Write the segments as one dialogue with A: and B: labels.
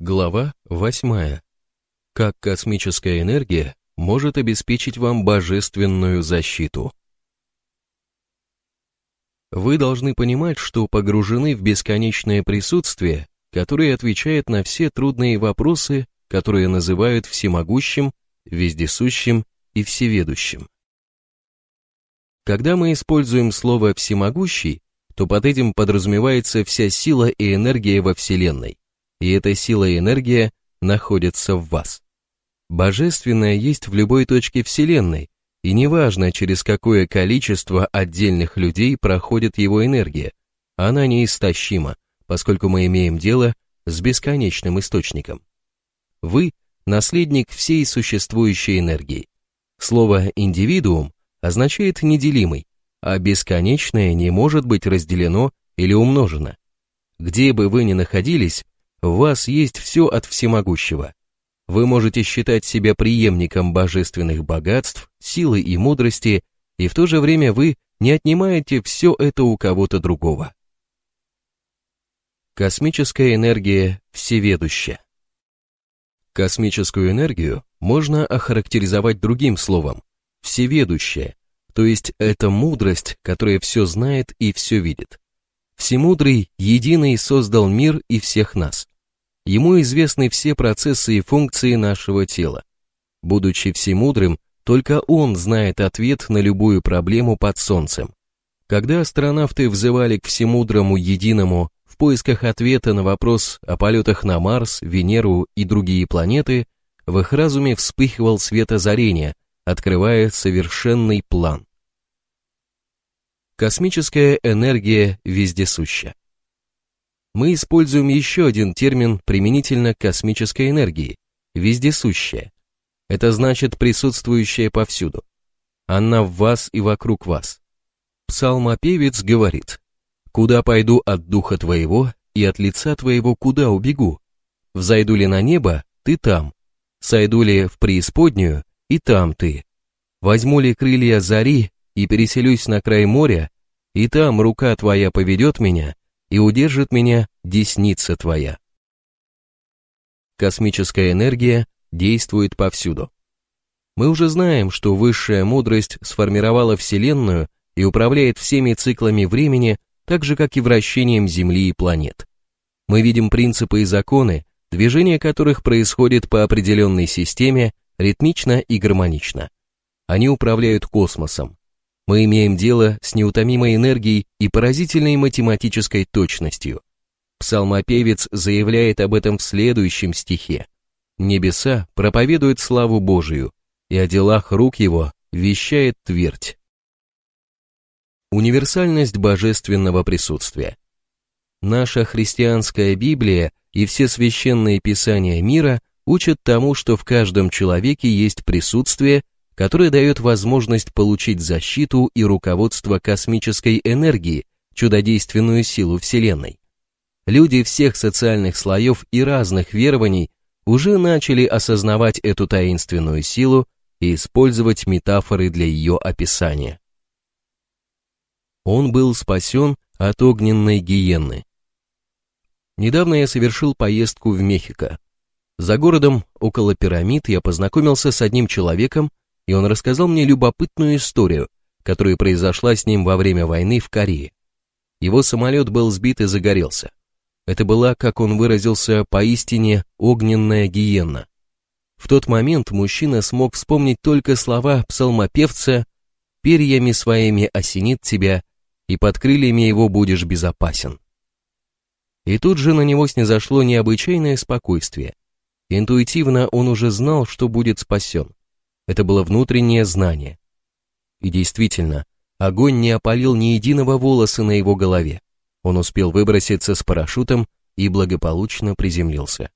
A: Глава 8. Как космическая энергия может обеспечить вам божественную защиту. Вы должны понимать, что погружены в бесконечное присутствие, которое отвечает на все трудные вопросы, которые называют всемогущим, вездесущим и всеведущим. Когда мы используем слово «всемогущий», то под этим подразумевается вся сила и энергия во Вселенной и эта сила и энергия находятся в вас. Божественное есть в любой точке Вселенной, и неважно, через какое количество отдельных людей проходит его энергия, она неистощима, поскольку мы имеем дело с бесконечным источником. Вы – наследник всей существующей энергии. Слово «индивидуум» означает «неделимый», а бесконечное не может быть разделено или умножено. Где бы вы ни находились, в вас есть все от всемогущего. Вы можете считать себя преемником божественных богатств, силы и мудрости, и в то же время вы не отнимаете все это у кого-то другого. Космическая энергия всеведущая. Космическую энергию можно охарактеризовать другим словом – всеведущая, то есть это мудрость, которая все знает и все видит. Всемудрый, единый создал мир и всех нас. Ему известны все процессы и функции нашего тела. Будучи всемудрым, только он знает ответ на любую проблему под солнцем. Когда астронавты взывали к всемудрому единому в поисках ответа на вопрос о полетах на Марс, Венеру и другие планеты, в их разуме вспыхивал свет озарения, открывая совершенный план. Космическая энергия вездесуща. Мы используем еще один термин применительно к космической энергии – вездесущая. Это значит присутствующая повсюду. Она в вас и вокруг вас. Псалмопевец говорит, «Куда пойду от духа твоего, и от лица твоего куда убегу? Взойду ли на небо, ты там. Сойду ли в преисподнюю, и там ты. Возьму ли крылья зари, и переселюсь на край моря, и там рука твоя поведет меня, и удержит меня десница твоя. Космическая энергия действует повсюду. Мы уже знаем, что высшая мудрость сформировала Вселенную и управляет всеми циклами времени, так же, как и вращением Земли и планет. Мы видим принципы и законы, движение которых происходит по определенной системе, ритмично и гармонично. Они управляют космосом, мы имеем дело с неутомимой энергией и поразительной математической точностью. Псалмопевец заявляет об этом в следующем стихе. «Небеса проповедуют славу Божию, и о делах рук его вещает твердь». Универсальность божественного присутствия. Наша христианская Библия и все священные писания мира учат тому, что в каждом человеке есть присутствие, которое дает возможность получить защиту и руководство космической энергии, чудодейственную силу Вселенной. Люди всех социальных слоев и разных верований уже начали осознавать эту таинственную силу и использовать метафоры для ее описания. Он был спасен от огненной гиенны. Недавно я совершил поездку в Мехико. За городом, около пирамид, я познакомился с одним человеком, и он рассказал мне любопытную историю, которая произошла с ним во время войны в Корее. Его самолет был сбит и загорелся. Это была, как он выразился, поистине огненная гиенна. В тот момент мужчина смог вспомнить только слова псалмопевца «Перьями своими осенит тебя, и под крыльями его будешь безопасен». И тут же на него снизошло необычайное спокойствие. Интуитивно он уже знал, что будет спасен. Это было внутреннее знание. И действительно, огонь не опалил ни единого волоса на его голове. Он успел выброситься с парашютом и благополучно приземлился.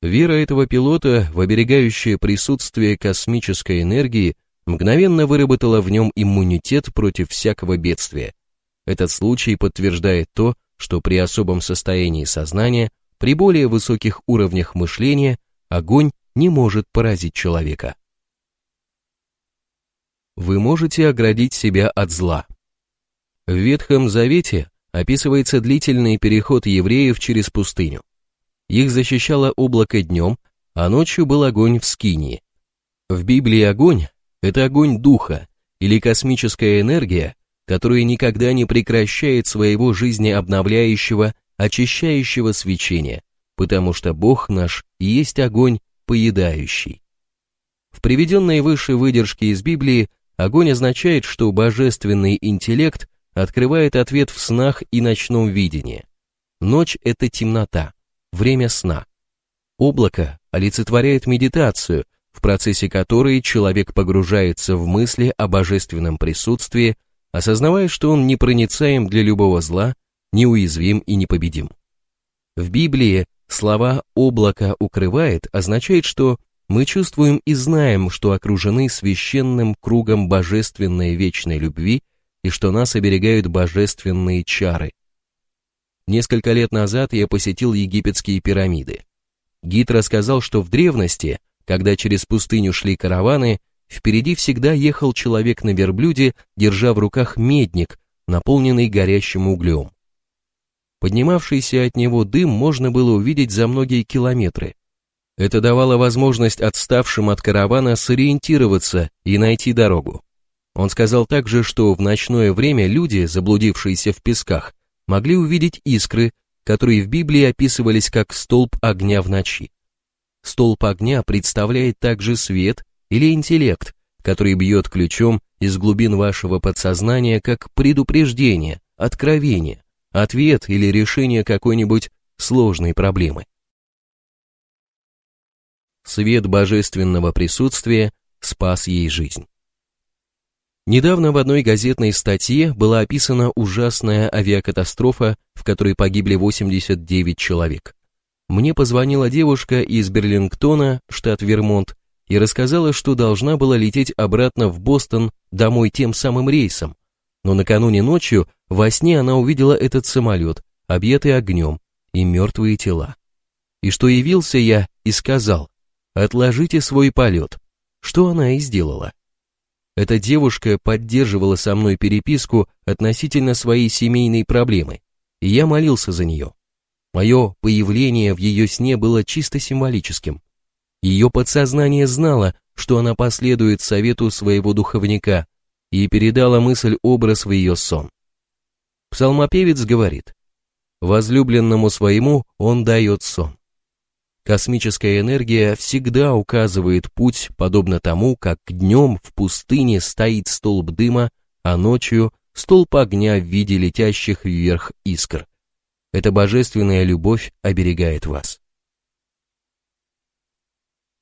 A: Вера этого пилота в оберегающее присутствие космической энергии мгновенно выработала в нем иммунитет против всякого бедствия. Этот случай подтверждает то, что при особом состоянии сознания, при более высоких уровнях мышления, огонь не может поразить человека вы можете оградить себя от зла. В Ветхом Завете описывается длительный переход евреев через пустыню. Их защищало облако днем, а ночью был огонь в скинии. В Библии огонь – это огонь духа или космическая энергия, которая никогда не прекращает своего жизнеобновляющего, очищающего свечения, потому что Бог наш есть огонь поедающий. В приведенной выше выдержке из Библии огонь означает, что божественный интеллект открывает ответ в снах и ночном видении. Ночь – это темнота, время сна. Облако олицетворяет медитацию, в процессе которой человек погружается в мысли о божественном присутствии, осознавая, что он непроницаем для любого зла, неуязвим и непобедим. В Библии слова «облако укрывает» означает, что мы чувствуем и знаем, что окружены священным кругом божественной вечной любви и что нас оберегают божественные чары. Несколько лет назад я посетил египетские пирамиды. Гид рассказал, что в древности, когда через пустыню шли караваны, впереди всегда ехал человек на верблюде, держа в руках медник, наполненный горящим углем. Поднимавшийся от него дым можно было увидеть за многие километры. Это давало возможность отставшим от каравана сориентироваться и найти дорогу. Он сказал также, что в ночное время люди, заблудившиеся в песках, могли увидеть искры, которые в Библии описывались как столб огня в ночи. Столб огня представляет также свет или интеллект, который бьет ключом из глубин вашего подсознания как предупреждение, откровение, ответ или решение какой-нибудь сложной проблемы. Свет божественного присутствия спас ей жизнь. Недавно в одной газетной статье была описана ужасная авиакатастрофа, в которой погибли 89 человек. Мне позвонила девушка из Берлингтона, штат Вермонт, и рассказала, что должна была лететь обратно в Бостон домой тем самым рейсом. Но накануне ночью во сне она увидела этот самолет, объятый огнем, и мертвые тела. И что явился я и сказал, отложите свой полет, что она и сделала. Эта девушка поддерживала со мной переписку относительно своей семейной проблемы, и я молился за нее. Мое появление в ее сне было чисто символическим. Ее подсознание знало, что она последует совету своего духовника и передала мысль-образ в ее сон. Псалмопевец говорит, «Возлюбленному своему он дает сон». Космическая энергия всегда указывает путь, подобно тому, как днем в пустыне стоит столб дыма, а ночью столб огня в виде летящих вверх искр. Эта божественная любовь оберегает вас.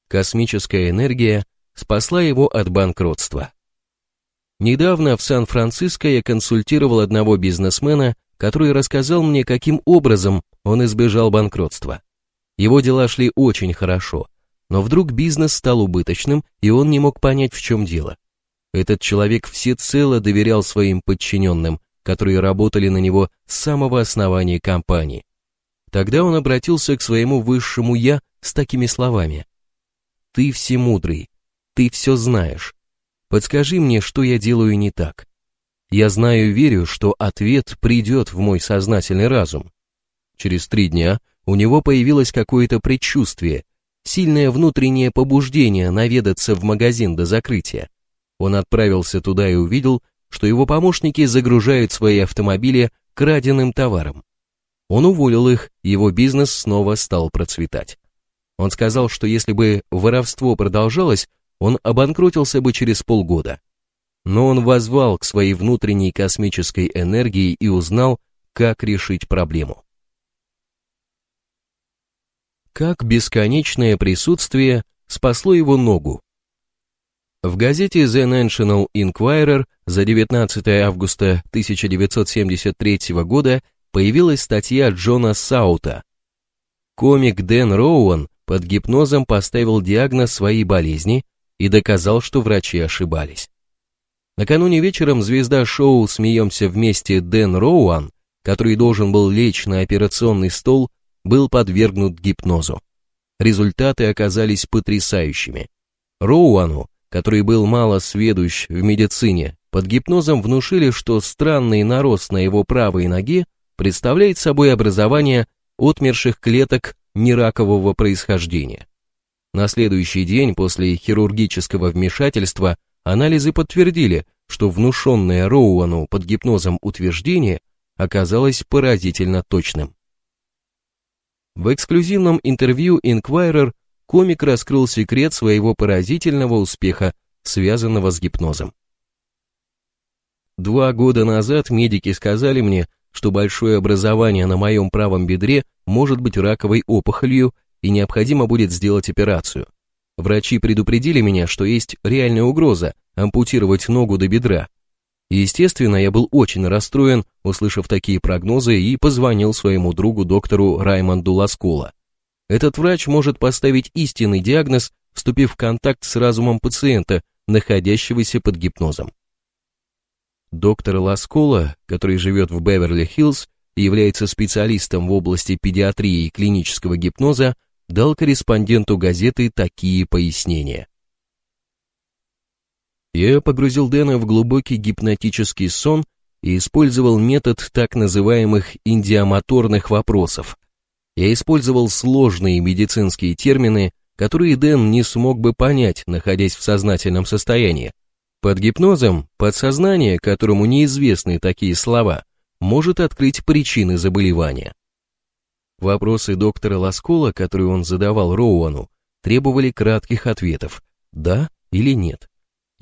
A: Космическая энергия спасла его от банкротства. Недавно в Сан-Франциско я консультировал одного бизнесмена, который рассказал мне, каким образом он избежал банкротства. Его дела шли очень хорошо, но вдруг бизнес стал убыточным, и он не мог понять, в чем дело. Этот человек всецело доверял своим подчиненным, которые работали на него с самого основания компании. Тогда он обратился к своему высшему «я» с такими словами. «Ты всемудрый, ты все знаешь. Подскажи мне, что я делаю не так. Я знаю и верю, что ответ придет в мой сознательный разум». Через три дня у него появилось какое-то предчувствие, сильное внутреннее побуждение наведаться в магазин до закрытия. Он отправился туда и увидел, что его помощники загружают свои автомобили краденым товаром. Он уволил их, его бизнес снова стал процветать. Он сказал, что если бы воровство продолжалось, он обанкротился бы через полгода. Но он возвал к своей внутренней космической энергии и узнал, как решить проблему как бесконечное присутствие спасло его ногу. В газете The National Inquirer за 19 августа 1973 года появилась статья Джона Саута. Комик Дэн Роуэн под гипнозом поставил диагноз своей болезни и доказал, что врачи ошибались. Накануне вечером звезда шоу «Смеемся вместе» Дэн Роуан, который должен был лечь на операционный стол, был подвергнут гипнозу. Результаты оказались потрясающими. Роуану, который был мало сведущ в медицине, под гипнозом внушили, что странный нарост на его правой ноге представляет собой образование отмерших клеток неракового происхождения. На следующий день после хирургического вмешательства анализы подтвердили, что внушенное Роуану под гипнозом утверждение оказалось поразительно точным. В эксклюзивном интервью Inquirer комик раскрыл секрет своего поразительного успеха, связанного с гипнозом. Два года назад медики сказали мне, что большое образование на моем правом бедре может быть раковой опухолью и необходимо будет сделать операцию. Врачи предупредили меня, что есть реальная угроза ампутировать ногу до бедра. Естественно, я был очень расстроен, услышав такие прогнозы, и позвонил своему другу доктору Раймонду Ласкола. Этот врач может поставить истинный диагноз, вступив в контакт с разумом пациента, находящегося под гипнозом. Доктор Ласкола, который живет в Беверли-Хиллз и является специалистом в области педиатрии и клинического гипноза, дал корреспонденту газеты такие пояснения. Я погрузил Дэна в глубокий гипнотический сон и использовал метод так называемых индиамоторных вопросов. Я использовал сложные медицинские термины, которые Дэн не смог бы понять, находясь в сознательном состоянии. Под гипнозом подсознание, которому неизвестны такие слова, может открыть причины заболевания. Вопросы доктора Ласкола, которые он задавал Роуану, требовали кратких ответов «да» или «нет».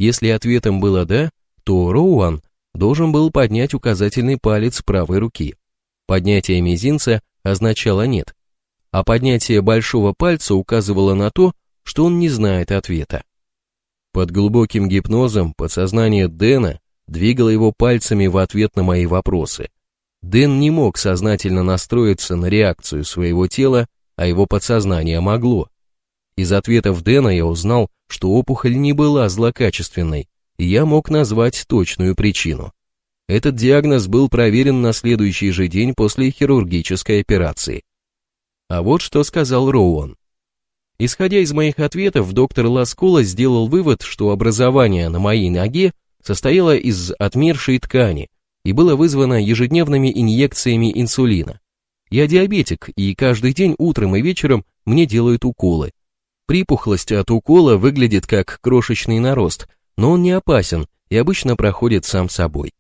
A: Если ответом было «да», то Роуан должен был поднять указательный палец правой руки. Поднятие мизинца означало «нет», а поднятие большого пальца указывало на то, что он не знает ответа. Под глубоким гипнозом подсознание Дэна двигало его пальцами в ответ на мои вопросы. Дэн не мог сознательно настроиться на реакцию своего тела, а его подсознание могло. Из ответов Дэна я узнал, что опухоль не была злокачественной, и я мог назвать точную причину. Этот диагноз был проверен на следующий же день после хирургической операции. А вот что сказал Роуан. Исходя из моих ответов, доктор Ласкола сделал вывод, что образование на моей ноге состояло из отмершей ткани и было вызвано ежедневными инъекциями инсулина. Я диабетик, и каждый день утром и вечером мне делают уколы. Припухлость от укола выглядит как крошечный нарост, но он не опасен и обычно проходит сам собой.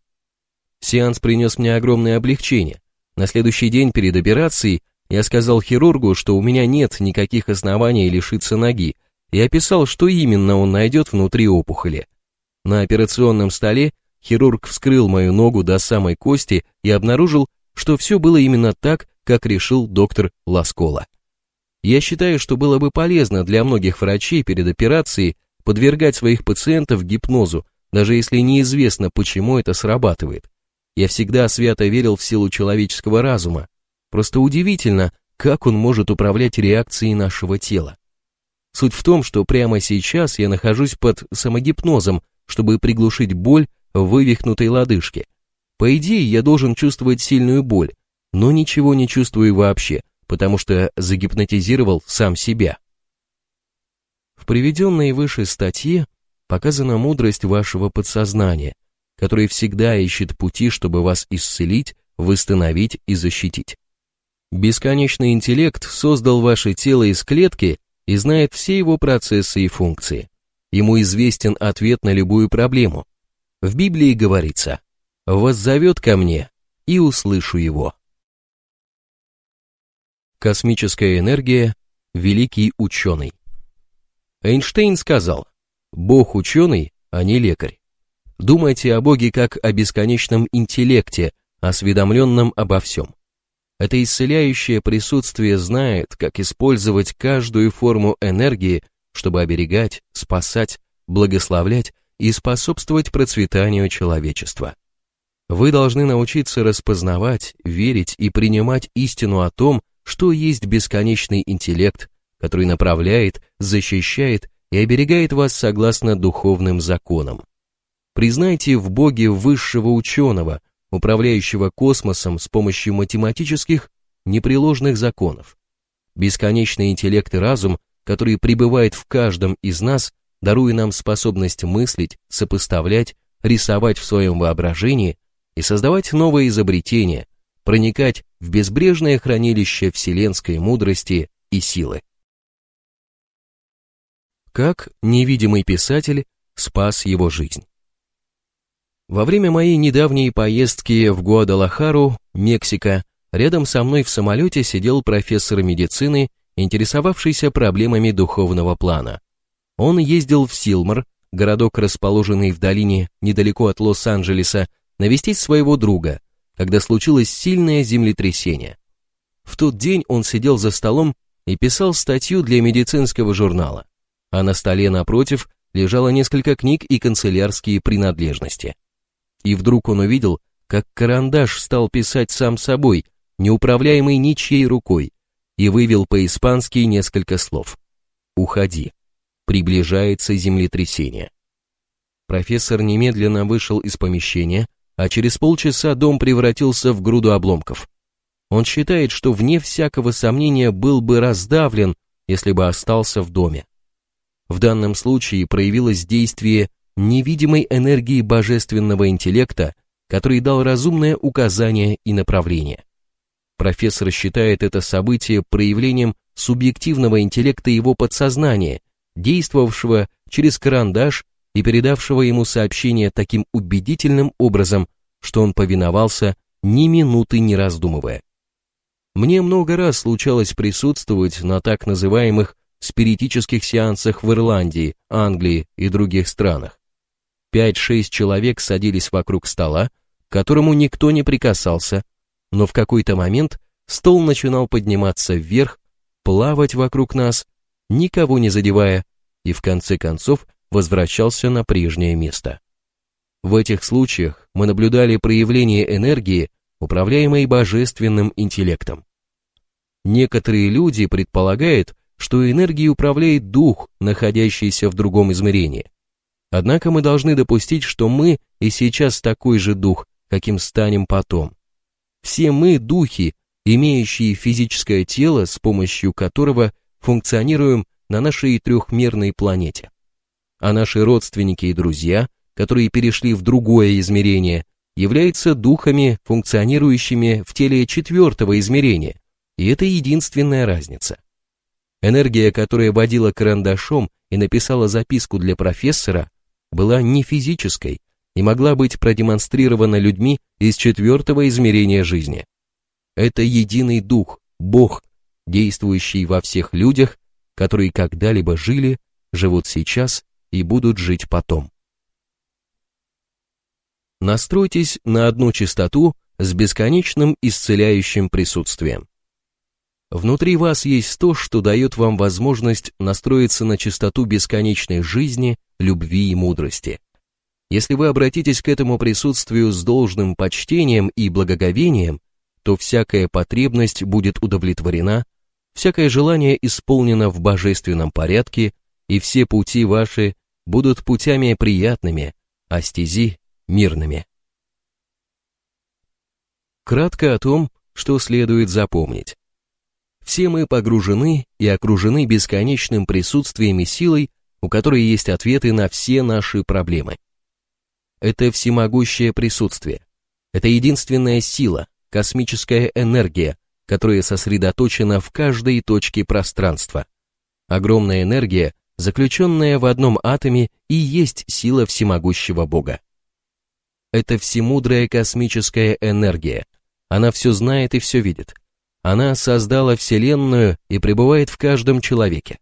A: Сеанс принес мне огромное облегчение. На следующий день перед операцией я сказал хирургу, что у меня нет никаких оснований лишиться ноги, и описал, что именно он найдет внутри опухоли. На операционном столе хирург вскрыл мою ногу до самой кости и обнаружил, что все было именно так, как решил доктор Ласкола. Я считаю, что было бы полезно для многих врачей перед операцией подвергать своих пациентов гипнозу, даже если неизвестно, почему это срабатывает. Я всегда свято верил в силу человеческого разума, Просто удивительно, как он может управлять реакцией нашего тела. Суть в том, что прямо сейчас я нахожусь под самогипнозом, чтобы приглушить боль в вывихнутой лодыжке. По идее, я должен чувствовать сильную боль, но ничего не чувствую вообще, потому что загипнотизировал сам себя. В приведенной выше статье показана мудрость вашего подсознания, которое всегда ищет пути, чтобы вас исцелить, восстановить и защитить. Бесконечный интеллект создал ваше тело из клетки и знает все его процессы и функции. Ему известен ответ на любую проблему. В Библии говорится «Воззовет ко мне, и услышу его». Космическая энергия – великий ученый. Эйнштейн сказал, Бог ученый, а не лекарь. Думайте о Боге как о бесконечном интеллекте, осведомленном обо всем. Это исцеляющее присутствие знает, как использовать каждую форму энергии, чтобы оберегать, спасать, благословлять и способствовать процветанию человечества. Вы должны научиться распознавать, верить и принимать истину о том, что есть бесконечный интеллект, который направляет, защищает и оберегает вас согласно духовным законам. Признайте в Боге высшего ученого, управляющего космосом с помощью математических непреложных законов. Бесконечный интеллект и разум, который пребывает в каждом из нас, даруя нам способность мыслить, сопоставлять, рисовать в своем воображении и создавать новые изобретения, проникать в безбрежное хранилище вселенской мудрости и силы. Как невидимый писатель спас его жизнь. Во время моей недавней поездки в Гуадалахару, Мексика, рядом со мной в самолете сидел профессор медицины, интересовавшийся проблемами духовного плана. Он ездил в Силмар, городок, расположенный в долине недалеко от Лос-Анджелеса, навестить своего друга, когда случилось сильное землетрясение. В тот день он сидел за столом и писал статью для медицинского журнала, а на столе напротив лежало несколько книг и канцелярские принадлежности. И вдруг он увидел, как карандаш стал писать сам собой, неуправляемый ничьей рукой, и вывел по-испански несколько слов. «Уходи. Приближается землетрясение». Профессор немедленно вышел из помещения, а через полчаса дом превратился в груду обломков. Он считает, что вне всякого сомнения был бы раздавлен, если бы остался в доме. В данном случае проявилось действие невидимой энергии божественного интеллекта, который дал разумное указание и направление. Профессор считает это событие проявлением субъективного интеллекта его подсознания, действовавшего через карандаш и передавшего ему сообщение таким убедительным образом, что он повиновался ни минуты не раздумывая. Мне много раз случалось присутствовать на так называемых спиритических сеансах в Ирландии, Англии и других странах. Пять-шесть человек садились вокруг стола, к которому никто не прикасался, но в какой-то момент стол начинал подниматься вверх, плавать вокруг нас, никого не задевая, и в конце концов возвращался на прежнее место. В этих случаях мы наблюдали проявление энергии, управляемой божественным интеллектом. Некоторые люди предполагают, что энергией управляет дух, находящийся в другом измерении. Однако мы должны допустить, что мы и сейчас такой же дух, каким станем потом. Все мы духи, имеющие физическое тело, с помощью которого функционируем на нашей трехмерной планете. А наши родственники и друзья, которые перешли в другое измерение, являются духами, функционирующими в теле четвертого измерения, и это единственная разница. Энергия, которая водила карандашом и написала записку для профессора, была не физической и могла быть продемонстрирована людьми из четвертого измерения жизни. Это единый дух, Бог, действующий во всех людях, которые когда-либо жили, живут сейчас и будут жить потом. Настройтесь на одну частоту с бесконечным исцеляющим присутствием. Внутри вас есть то, что дает вам возможность настроиться на чистоту бесконечной жизни, любви и мудрости. Если вы обратитесь к этому присутствию с должным почтением и благоговением, то всякая потребность будет удовлетворена, всякое желание исполнено в божественном порядке, и все пути ваши будут путями приятными, а стези мирными. Кратко о том, что следует запомнить. Все мы погружены и окружены бесконечным присутствием и силой, у которой есть ответы на все наши проблемы. Это всемогущее присутствие. Это единственная сила, космическая энергия, которая сосредоточена в каждой точке пространства. Огромная энергия, заключенная в одном атоме, и есть сила всемогущего Бога. Это всемудрая космическая энергия. Она все знает и все видит. Она создала Вселенную и пребывает в каждом человеке.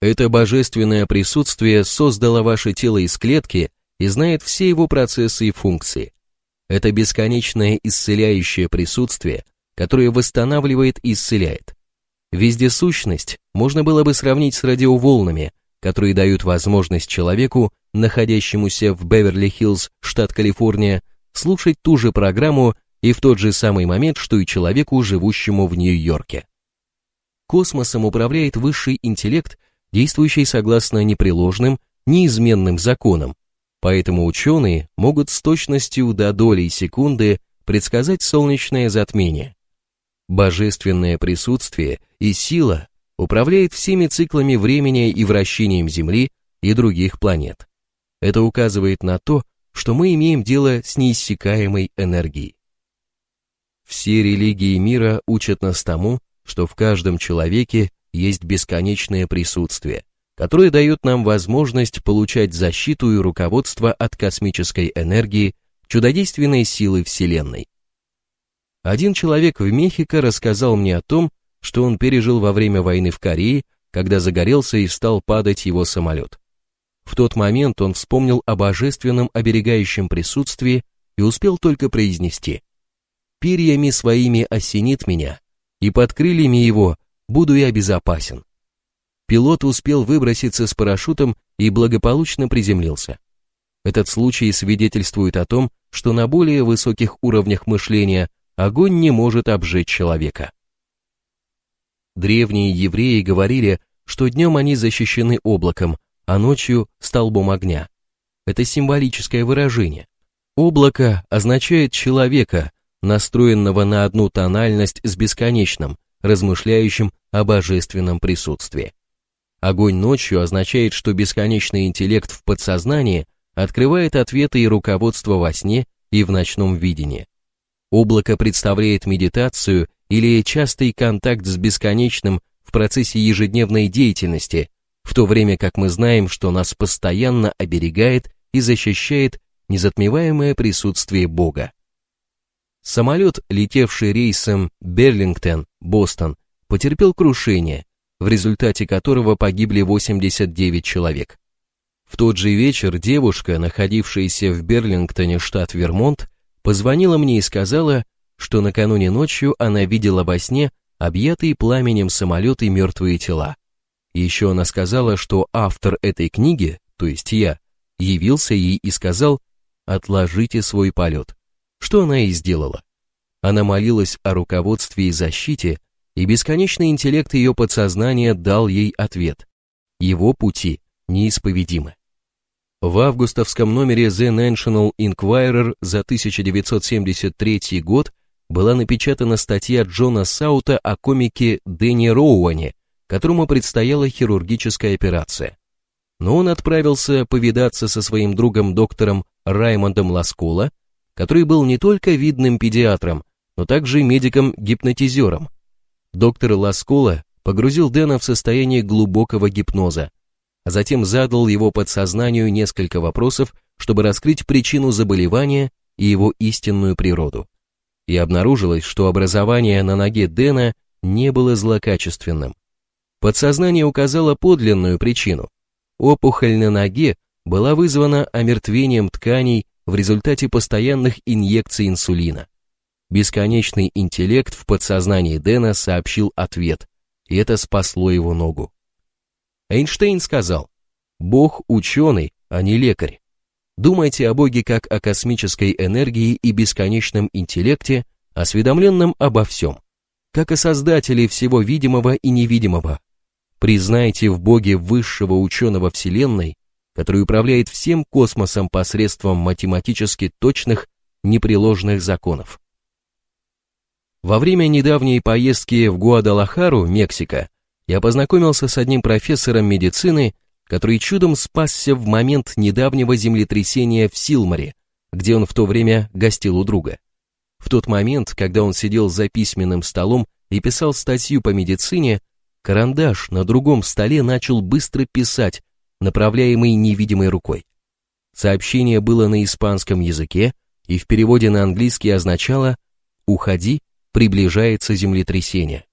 A: Это божественное присутствие создало ваше тело из клетки и знает все его процессы и функции. Это бесконечное исцеляющее присутствие, которое восстанавливает и исцеляет. Вездесущность можно было бы сравнить с радиоволнами, которые дают возможность человеку, находящемуся в Беверли-Хиллз, штат Калифорния, слушать ту же программу и в тот же самый момент, что и человеку, живущему в Нью-Йорке. Космосом управляет высший интеллект, действующий согласно непреложным, неизменным законам, поэтому ученые могут с точностью до доли секунды предсказать солнечное затмение. Божественное присутствие и сила управляет всеми циклами времени и вращением Земли и других планет. Это указывает на то, что мы имеем дело с неиссякаемой энергией. Все религии мира учат нас тому, что в каждом человеке есть бесконечное присутствие, которое дает нам возможность получать защиту и руководство от космической энергии, чудодейственной силы Вселенной. Один человек в Мехико рассказал мне о том, что он пережил во время войны в Корее, когда загорелся и стал падать его самолет. В тот момент он вспомнил о божественном оберегающем присутствии и успел только произнести «Перьями своими осенит меня, и под крыльями его буду я безопасен». Пилот успел выброситься с парашютом и благополучно приземлился. Этот случай свидетельствует о том, что на более высоких уровнях мышления огонь не может обжечь человека. Древние евреи говорили, что днем они защищены облаком, а ночью – столбом огня. Это символическое выражение. Облако означает человека, настроенного на одну тональность с бесконечным, размышляющим о божественном присутствии. Огонь ночью означает, что бесконечный интеллект в подсознании открывает ответы и руководство во сне и в ночном видении. Облако представляет медитацию или частый контакт с бесконечным в процессе ежедневной деятельности, в то время как мы знаем, что нас постоянно оберегает и защищает незатмеваемое присутствие Бога. Самолет, летевший рейсом Берлингтон-Бостон, потерпел крушение, в результате которого погибли 89 человек. В тот же вечер девушка, находившаяся в Берлингтоне, штат Вермонт, позвонила мне и сказала, что накануне ночью она видела во сне объятые пламенем самолеты и мертвые тела. Еще она сказала, что автор этой книги, то есть я, явился ей и сказал «отложите свой полет», что она и сделала. Она молилась о руководстве и защите, и бесконечный интеллект ее подсознания дал ей ответ. Его пути неисповедимы. В августовском номере The National Enquirer за 1973 год была напечатана статья Джона Саута о комике Дэнни Роуане, которому предстояла хирургическая операция. Но он отправился повидаться со своим другом доктором Раймондом Ласкула, который был не только видным педиатром, но также медиком-гипнотизером. Доктор Ласкула погрузил Дэна в состояние глубокого гипноза, а затем задал его подсознанию несколько вопросов, чтобы раскрыть причину заболевания и его истинную природу. И обнаружилось, что образование на ноге Дэна не было злокачественным. Подсознание указало подлинную причину. Опухоль на ноге была вызвана омертвением тканей в результате постоянных инъекций инсулина. Бесконечный интеллект в подсознании Дэна сообщил ответ, и это спасло его ногу. Эйнштейн сказал, «Бог ученый, а не лекарь. Думайте о Боге как о космической энергии и бесконечном интеллекте, осведомленном обо всем, как о Создателе всего видимого и невидимого. Признайте в Боге высшего ученого Вселенной, который управляет всем космосом посредством математически точных, непреложных законов. Во время недавней поездки в Гуадалахару, Мексика, я познакомился с одним профессором медицины, который чудом спасся в момент недавнего землетрясения в Силмаре, где он в то время гостил у друга. В тот момент, когда он сидел за письменным столом и писал статью по медицине, карандаш на другом столе начал быстро писать, направляемый невидимой рукой. Сообщение было на испанском языке и в переводе на английский означало «Уходи, приближается землетрясение».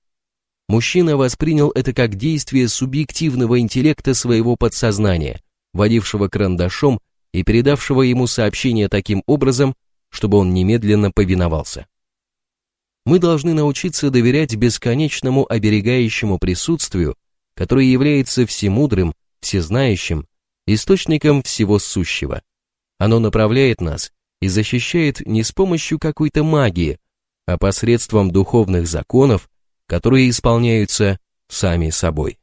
A: Мужчина воспринял это как действие субъективного интеллекта своего подсознания, водившего карандашом и передавшего ему сообщение таким образом, чтобы он немедленно повиновался. Мы должны научиться доверять бесконечному оберегающему присутствию, которое является всемудрым, всезнающим, источником всего сущего. Оно направляет нас и защищает не с помощью какой-то магии, а посредством духовных законов, которые исполняются сами собой.